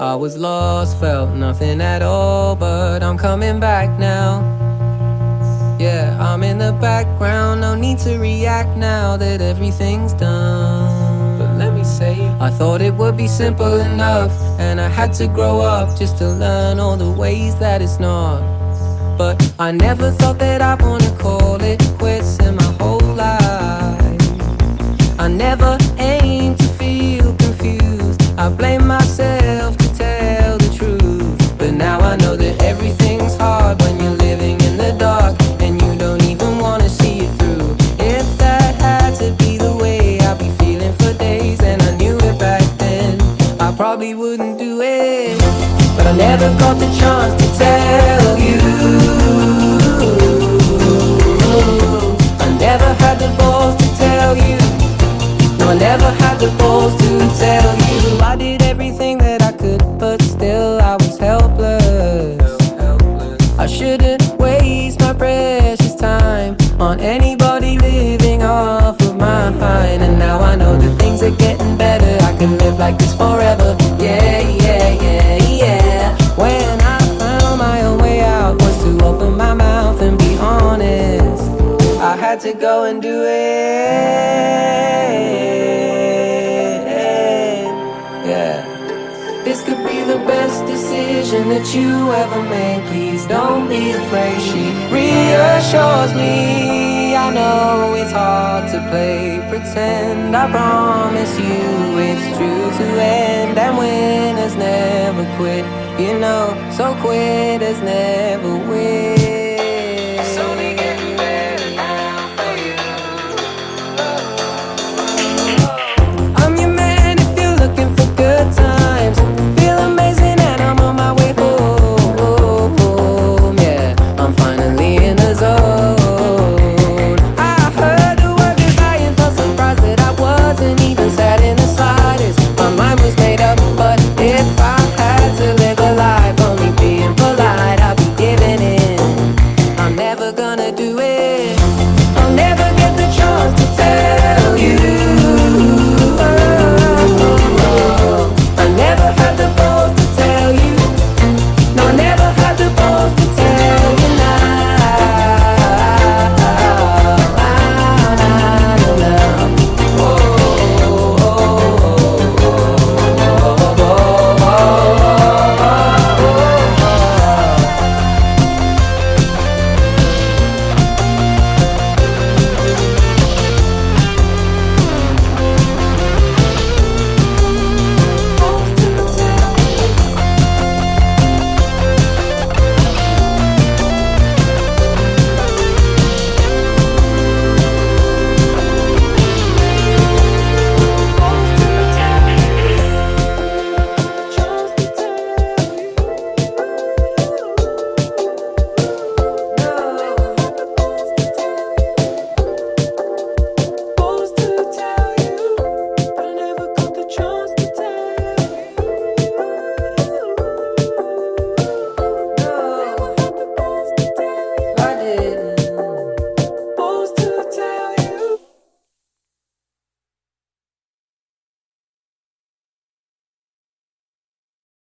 I was lost, felt nothing at all, but I'm coming back now. Yeah, I'm in the background, no need to react now that everything's done. But let me say, I thought it would be simple enough, and I had to grow up just to learn all the ways that it's not. But I never thought that I'd wanna call it quits in my whole life. I never aimed to feel confused. I blame never got the chance to tell you. I never had the balls to tell you. No, I never had the balls to tell you. I did everything that I could, but still I was helpless. I shouldn't waste my precious time on anybody living off of mine. And now I know that things are getting better. I can live like this forever. Decision that you ever made. Please don't be afraid. She reassures me. I know it's hard to play pretend. I promise you it's true to end. And winners never quit, you know. So quitters never.